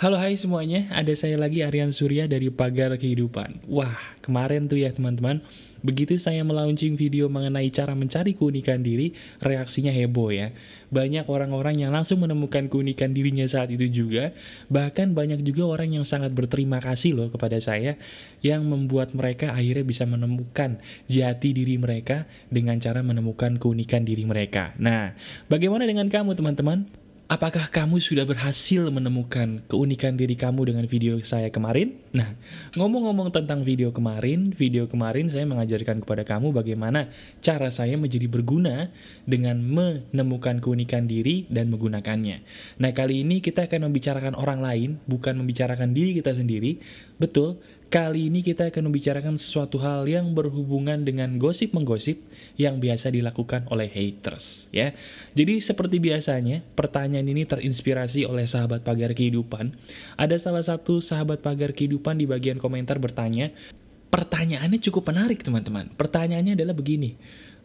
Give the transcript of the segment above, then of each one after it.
Halo hai semuanya, ada saya lagi Aryan Surya dari Pagar Kehidupan. Wah, kemarin tuh ya teman-teman, begitu saya melaunching video mengenai cara mencari keunikan diri, reaksinya heboh ya. Banyak orang-orang yang langsung menemukan keunikan dirinya saat itu juga, bahkan banyak juga orang yang sangat berterima kasih loh kepada saya, yang membuat mereka akhirnya bisa menemukan jati diri mereka dengan cara menemukan keunikan diri mereka. Nah, bagaimana dengan kamu teman-teman? Apakah kamu sudah berhasil menemukan keunikan diri kamu dengan video saya kemarin? Nah, ngomong-ngomong tentang video kemarin, video kemarin saya mengajarkan kepada kamu bagaimana cara saya menjadi berguna dengan menemukan keunikan diri dan menggunakannya. Nah, kali ini kita akan membicarakan orang lain, bukan membicarakan diri kita sendiri. Betul, Kali ini kita akan membicarakan sesuatu hal yang berhubungan dengan gosip-menggosip yang biasa dilakukan oleh haters, ya. Jadi seperti biasanya, pertanyaan ini terinspirasi oleh sahabat pagar kehidupan. Ada salah satu sahabat pagar kehidupan di bagian komentar bertanya, pertanyaannya cukup menarik teman-teman. Pertanyaannya adalah begini,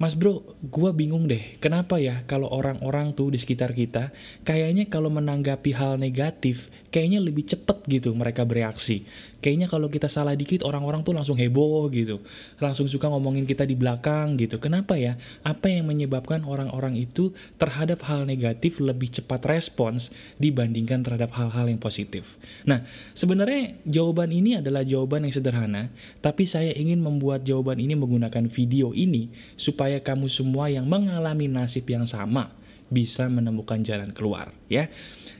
Mas bro, gue bingung deh, kenapa ya kalau orang-orang tuh di sekitar kita, kayaknya kalau menanggapi hal negatif, kayaknya lebih cepet gitu mereka bereaksi. Kayaknya kalau kita salah dikit, orang-orang tuh langsung heboh gitu. Langsung suka ngomongin kita di belakang gitu. Kenapa ya? Apa yang menyebabkan orang-orang itu terhadap hal negatif lebih cepat respons dibandingkan terhadap hal-hal yang positif? Nah, sebenarnya jawaban ini adalah jawaban yang sederhana, tapi saya ingin membuat jawaban ini menggunakan video ini supaya kamu semua yang mengalami nasib yang sama bisa menemukan jalan keluar ya.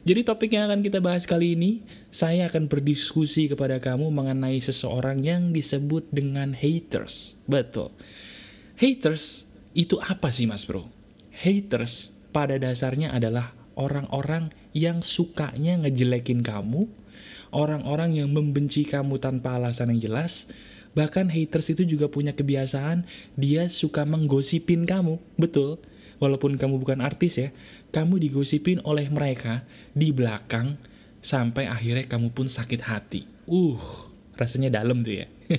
Jadi topik yang akan kita bahas kali ini, saya akan berdiskusi kepada kamu mengenai seseorang yang disebut dengan haters. Betul. Haters itu apa sih Mas Bro? Haters pada dasarnya adalah orang-orang yang sukanya ngejelekin kamu, orang-orang yang membenci kamu tanpa alasan yang jelas, Bahkan haters itu juga punya kebiasaan, dia suka menggosipin kamu, betul. Walaupun kamu bukan artis ya, kamu digosipin oleh mereka di belakang, sampai akhirnya kamu pun sakit hati. Uh, rasanya dalam tuh ya.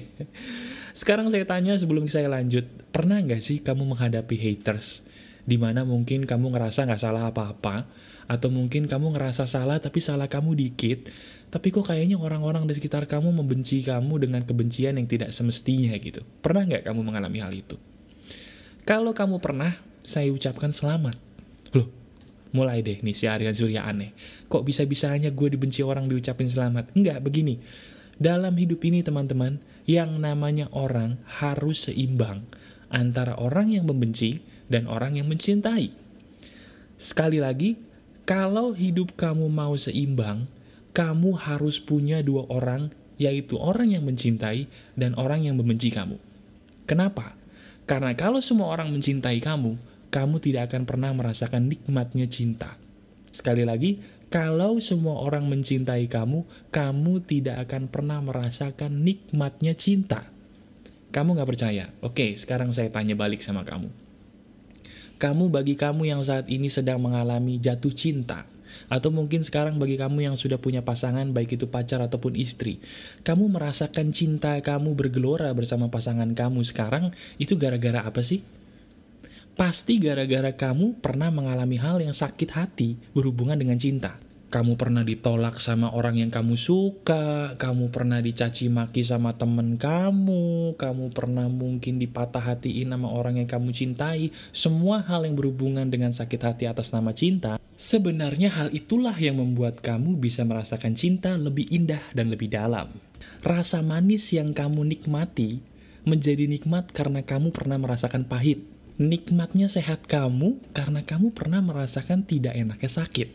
Sekarang saya tanya sebelum saya lanjut, pernah nggak sih kamu menghadapi haters? Di mana mungkin kamu ngerasa nggak salah apa-apa, atau mungkin kamu ngerasa salah tapi salah kamu dikit, tapi kok kayaknya orang-orang di sekitar kamu membenci kamu dengan kebencian yang tidak semestinya gitu. Pernah nggak kamu mengalami hal itu? Kalau kamu pernah, saya ucapkan selamat. Loh, mulai deh nih si Aryan Surya aneh. Kok bisa-bisanya gue dibenci orang diucapin selamat? Enggak, begini. Dalam hidup ini teman-teman, yang namanya orang harus seimbang antara orang yang membenci dan orang yang mencintai. Sekali lagi, kalau hidup kamu mau seimbang, kamu harus punya dua orang, yaitu orang yang mencintai dan orang yang membenci kamu. Kenapa? Karena kalau semua orang mencintai kamu, kamu tidak akan pernah merasakan nikmatnya cinta. Sekali lagi, kalau semua orang mencintai kamu, kamu tidak akan pernah merasakan nikmatnya cinta. Kamu gak percaya? Oke, sekarang saya tanya balik sama kamu. Kamu bagi kamu yang saat ini sedang mengalami jatuh cinta, atau mungkin sekarang bagi kamu yang sudah punya pasangan, baik itu pacar ataupun istri, kamu merasakan cinta kamu bergelora bersama pasangan kamu sekarang, itu gara-gara apa sih? Pasti gara-gara kamu pernah mengalami hal yang sakit hati berhubungan dengan cinta kamu pernah ditolak sama orang yang kamu suka, kamu pernah dicaci maki sama temen kamu, kamu pernah mungkin dipatah hatiin sama orang yang kamu cintai, semua hal yang berhubungan dengan sakit hati atas nama cinta, sebenarnya hal itulah yang membuat kamu bisa merasakan cinta lebih indah dan lebih dalam. Rasa manis yang kamu nikmati menjadi nikmat karena kamu pernah merasakan pahit. Nikmatnya sehat kamu karena kamu pernah merasakan tidak enaknya sakit.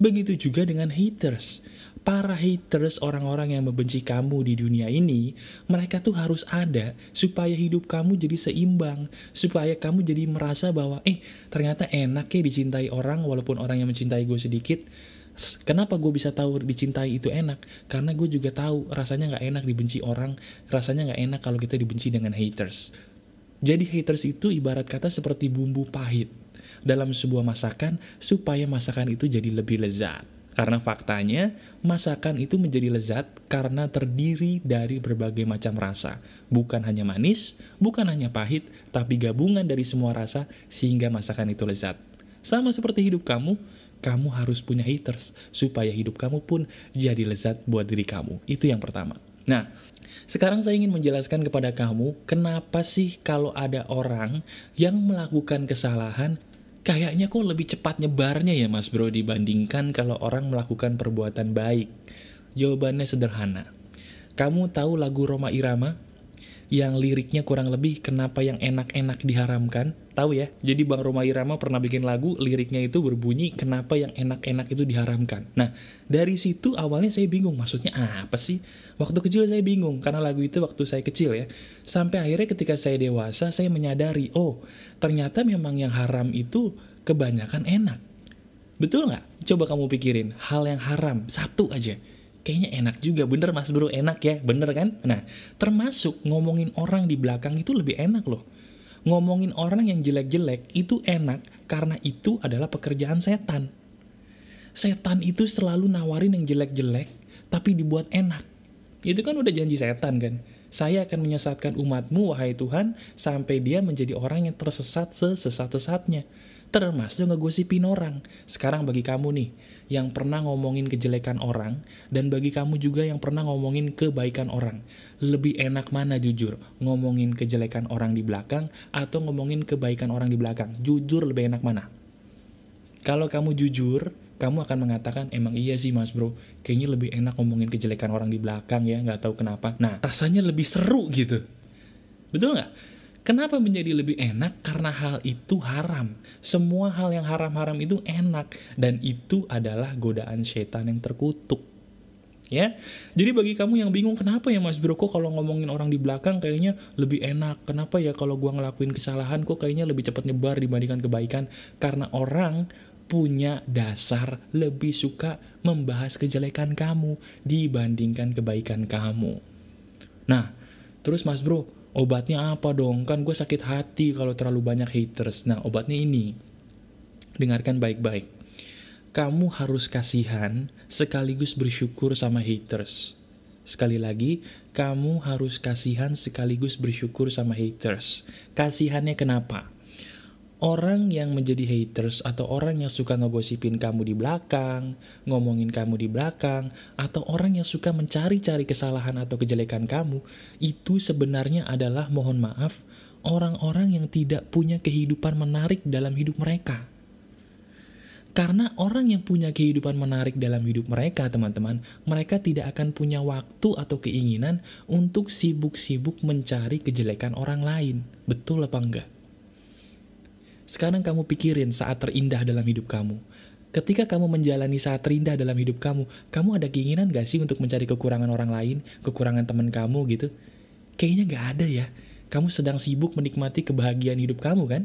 Begitu juga dengan haters. Para haters, orang-orang yang membenci kamu di dunia ini, mereka tuh harus ada supaya hidup kamu jadi seimbang, supaya kamu jadi merasa bahwa, eh, ternyata enak ya dicintai orang, walaupun orang yang mencintai gue sedikit. Kenapa gue bisa tahu dicintai itu enak? Karena gue juga tahu rasanya gak enak dibenci orang, rasanya gak enak kalau kita dibenci dengan haters. Jadi haters itu ibarat kata seperti bumbu pahit dalam sebuah masakan supaya masakan itu jadi lebih lezat. Karena faktanya, masakan itu menjadi lezat karena terdiri dari berbagai macam rasa. Bukan hanya manis, bukan hanya pahit, tapi gabungan dari semua rasa sehingga masakan itu lezat. Sama seperti hidup kamu, kamu harus punya haters supaya hidup kamu pun jadi lezat buat diri kamu. Itu yang pertama. Nah, sekarang saya ingin menjelaskan kepada kamu kenapa sih kalau ada orang yang melakukan kesalahan kayaknya kok lebih cepat nyebarnya ya mas bro dibandingkan kalau orang melakukan perbuatan baik. Jawabannya sederhana. Kamu tahu lagu Roma Irama? Yang liriknya kurang lebih kenapa yang enak-enak diharamkan. Tahu ya? Jadi Bang Roma Irama pernah bikin lagu, liriknya itu berbunyi kenapa yang enak-enak itu diharamkan. Nah, dari situ awalnya saya bingung, maksudnya apa sih? Waktu kecil saya bingung, karena lagu itu waktu saya kecil ya. Sampai akhirnya ketika saya dewasa, saya menyadari, oh, ternyata memang yang haram itu kebanyakan enak. Betul nggak? Coba kamu pikirin, hal yang haram, satu aja kayaknya enak juga, bener mas bro, enak ya, bener kan? Nah, termasuk ngomongin orang di belakang itu lebih enak loh. Ngomongin orang yang jelek-jelek itu enak karena itu adalah pekerjaan setan. Setan itu selalu nawarin yang jelek-jelek, tapi dibuat enak. Itu kan udah janji setan kan? Saya akan menyesatkan umatmu, wahai Tuhan, sampai dia menjadi orang yang tersesat sesesat-sesatnya termasuk ngegosipin orang. Sekarang bagi kamu nih, yang pernah ngomongin kejelekan orang, dan bagi kamu juga yang pernah ngomongin kebaikan orang. Lebih enak mana jujur, ngomongin kejelekan orang di belakang, atau ngomongin kebaikan orang di belakang? Jujur lebih enak mana? Kalau kamu jujur, kamu akan mengatakan, emang iya sih mas bro, kayaknya lebih enak ngomongin kejelekan orang di belakang ya, nggak tahu kenapa. Nah, rasanya lebih seru gitu. Betul nggak? Kenapa menjadi lebih enak? Karena hal itu haram. Semua hal yang haram-haram itu enak. Dan itu adalah godaan setan yang terkutuk. Ya, jadi bagi kamu yang bingung kenapa ya Mas Bro kok kalau ngomongin orang di belakang kayaknya lebih enak. Kenapa ya kalau gua ngelakuin kesalahan kok kayaknya lebih cepat nyebar dibandingkan kebaikan? Karena orang punya dasar lebih suka membahas kejelekan kamu dibandingkan kebaikan kamu. Nah, terus Mas Bro, Obatnya apa dong? Kan gue sakit hati kalau terlalu banyak haters. Nah, obatnya ini. Dengarkan baik-baik. Kamu harus kasihan sekaligus bersyukur sama haters. Sekali lagi, kamu harus kasihan sekaligus bersyukur sama haters. Kasihannya kenapa? Orang yang menjadi haters atau orang yang suka ngegosipin kamu di belakang, ngomongin kamu di belakang, atau orang yang suka mencari-cari kesalahan atau kejelekan kamu, itu sebenarnya adalah mohon maaf, orang-orang yang tidak punya kehidupan menarik dalam hidup mereka. Karena orang yang punya kehidupan menarik dalam hidup mereka, teman-teman, mereka tidak akan punya waktu atau keinginan untuk sibuk-sibuk mencari kejelekan orang lain. Betul apa enggak? Sekarang kamu pikirin saat terindah dalam hidup kamu. Ketika kamu menjalani saat terindah dalam hidup kamu, kamu ada keinginan gak sih untuk mencari kekurangan orang lain, kekurangan teman kamu gitu? Kayaknya gak ada ya. Kamu sedang sibuk menikmati kebahagiaan hidup kamu kan?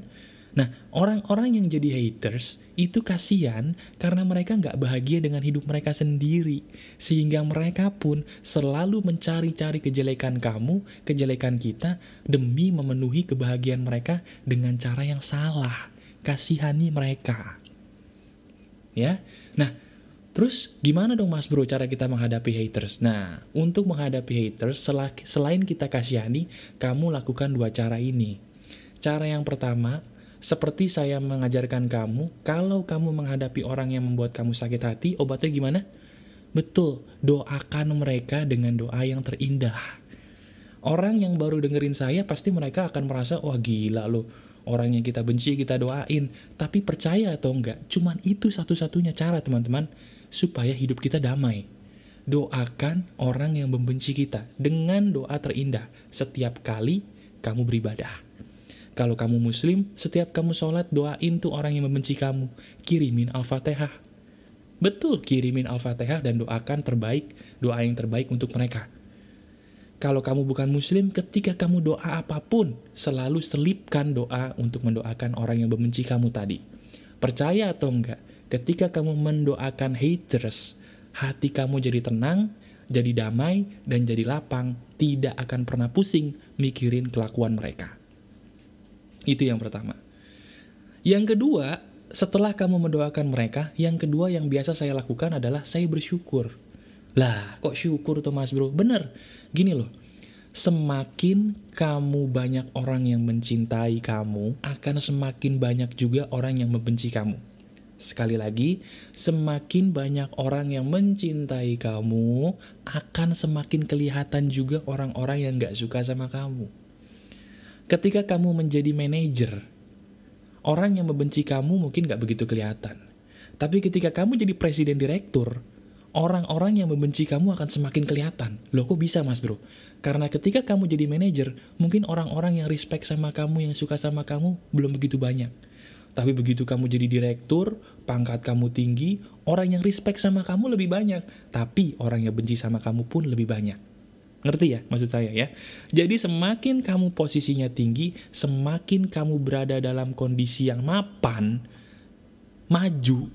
Nah, orang-orang yang jadi haters itu kasihan karena mereka nggak bahagia dengan hidup mereka sendiri. Sehingga mereka pun selalu mencari-cari kejelekan kamu, kejelekan kita, demi memenuhi kebahagiaan mereka dengan cara yang salah. Kasihani mereka. Ya, Nah, Terus gimana dong mas bro cara kita menghadapi haters? Nah, untuk menghadapi haters, selain kita kasihani, kamu lakukan dua cara ini. Cara yang pertama, seperti saya mengajarkan kamu, kalau kamu menghadapi orang yang membuat kamu sakit hati, obatnya gimana? Betul, doakan mereka dengan doa yang terindah. Orang yang baru dengerin saya pasti mereka akan merasa, wah gila loh, orang yang kita benci kita doain. Tapi percaya atau enggak, cuman itu satu-satunya cara teman-teman, supaya hidup kita damai. Doakan orang yang membenci kita dengan doa terindah setiap kali kamu beribadah. Kalau kamu muslim, setiap kamu sholat, doain tuh orang yang membenci kamu. Kirimin Al-Fatihah. Betul, kirimin Al-Fatihah dan doakan terbaik, doa yang terbaik untuk mereka. Kalau kamu bukan muslim, ketika kamu doa apa pun, selalu selipkan doa untuk mendoakan orang yang membenci kamu tadi. Percaya atau enggak, ketika kamu mendoakan haters, hati kamu jadi tenang, jadi damai, dan jadi lapang, tidak akan pernah pusing mikirin kelakuan mereka. Itu yang pertama. Yang kedua, setelah kamu mendoakan mereka, yang kedua yang biasa saya lakukan adalah saya bersyukur. Lah, kok syukur tuh mas bro? Bener, gini loh. Semakin kamu banyak orang yang mencintai kamu, akan semakin banyak juga orang yang membenci kamu. Sekali lagi, semakin banyak orang yang mencintai kamu, akan semakin kelihatan juga orang-orang yang gak suka sama kamu. Ketika kamu menjadi manajer, orang yang membenci kamu mungkin gak begitu kelihatan. Tapi ketika kamu jadi presiden direktur, orang-orang yang membenci kamu akan semakin kelihatan. Loh kok bisa mas bro? Karena ketika kamu jadi manajer, mungkin orang-orang yang respect sama kamu, yang suka sama kamu, belum begitu banyak. Tapi begitu kamu jadi direktur, pangkat kamu tinggi, orang yang respect sama kamu lebih banyak. Tapi orang yang benci sama kamu pun lebih banyak. Ngerti ya maksud saya ya? Jadi semakin kamu posisinya tinggi, semakin kamu berada dalam kondisi yang mapan, maju,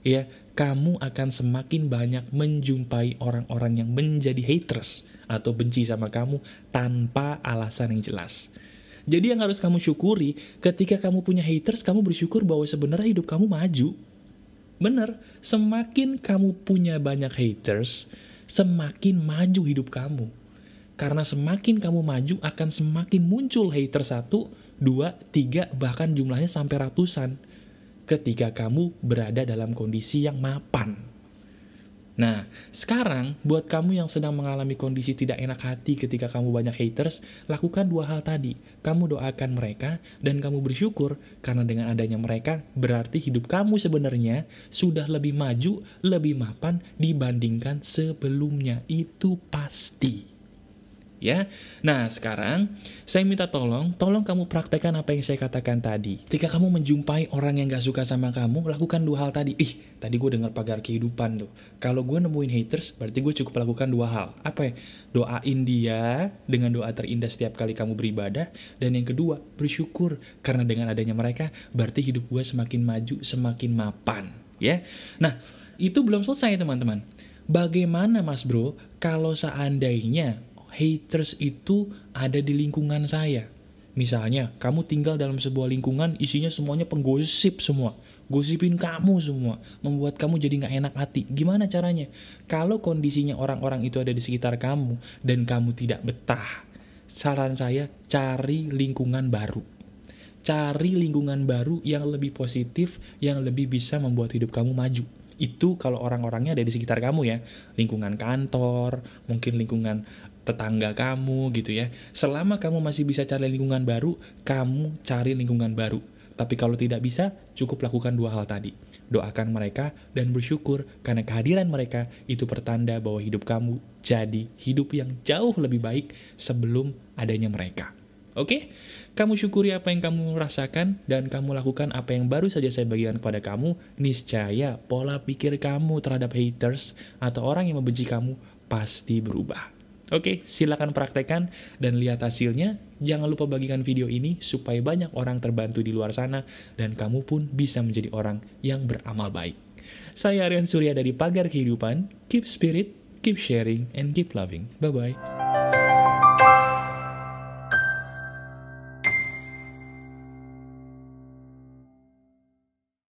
ya, kamu akan semakin banyak menjumpai orang-orang yang menjadi haters atau benci sama kamu tanpa alasan yang jelas. Jadi yang harus kamu syukuri, ketika kamu punya haters, kamu bersyukur bahwa sebenarnya hidup kamu maju. Bener, semakin kamu punya banyak haters, semakin maju hidup kamu. Karena semakin kamu maju, akan semakin muncul hater satu, dua, tiga, bahkan jumlahnya sampai ratusan. Ketika kamu berada dalam kondisi yang mapan. Nah, sekarang buat kamu yang sedang mengalami kondisi tidak enak hati ketika kamu banyak haters, lakukan dua hal tadi. Kamu doakan mereka dan kamu bersyukur karena dengan adanya mereka berarti hidup kamu sebenarnya sudah lebih maju, lebih mapan dibandingkan sebelumnya. Itu pasti ya. Nah, sekarang saya minta tolong, tolong kamu praktekkan apa yang saya katakan tadi. Ketika kamu menjumpai orang yang gak suka sama kamu, lakukan dua hal tadi. Ih, tadi gue dengar pagar kehidupan tuh. Kalau gue nemuin haters, berarti gue cukup lakukan dua hal. Apa ya? Doain dia dengan doa terindah setiap kali kamu beribadah. Dan yang kedua, bersyukur. Karena dengan adanya mereka, berarti hidup gue semakin maju, semakin mapan. Ya, Nah, itu belum selesai teman-teman. Bagaimana mas bro kalau seandainya haters itu ada di lingkungan saya. Misalnya, kamu tinggal dalam sebuah lingkungan isinya semuanya penggosip semua. Gosipin kamu semua. Membuat kamu jadi gak enak hati. Gimana caranya? Kalau kondisinya orang-orang itu ada di sekitar kamu dan kamu tidak betah, saran saya cari lingkungan baru. Cari lingkungan baru yang lebih positif, yang lebih bisa membuat hidup kamu maju itu kalau orang-orangnya ada di sekitar kamu ya lingkungan kantor mungkin lingkungan tetangga kamu gitu ya. Selama kamu masih bisa cari lingkungan baru, kamu cari lingkungan baru. Tapi kalau tidak bisa, cukup lakukan dua hal tadi. Doakan mereka dan bersyukur karena kehadiran mereka itu pertanda bahwa hidup kamu jadi hidup yang jauh lebih baik sebelum adanya mereka. Oke? Kamu syukuri apa yang kamu rasakan dan kamu lakukan apa yang baru saja saya bagikan kepada kamu, niscaya pola pikir kamu terhadap haters atau orang yang membenci kamu pasti berubah. Oke, silakan praktekkan dan lihat hasilnya. Jangan lupa bagikan video ini supaya banyak orang terbantu di luar sana dan kamu pun bisa menjadi orang yang beramal baik. Saya Aryan Surya dari Pagar Kehidupan. Keep spirit, keep sharing, and keep loving. Bye-bye.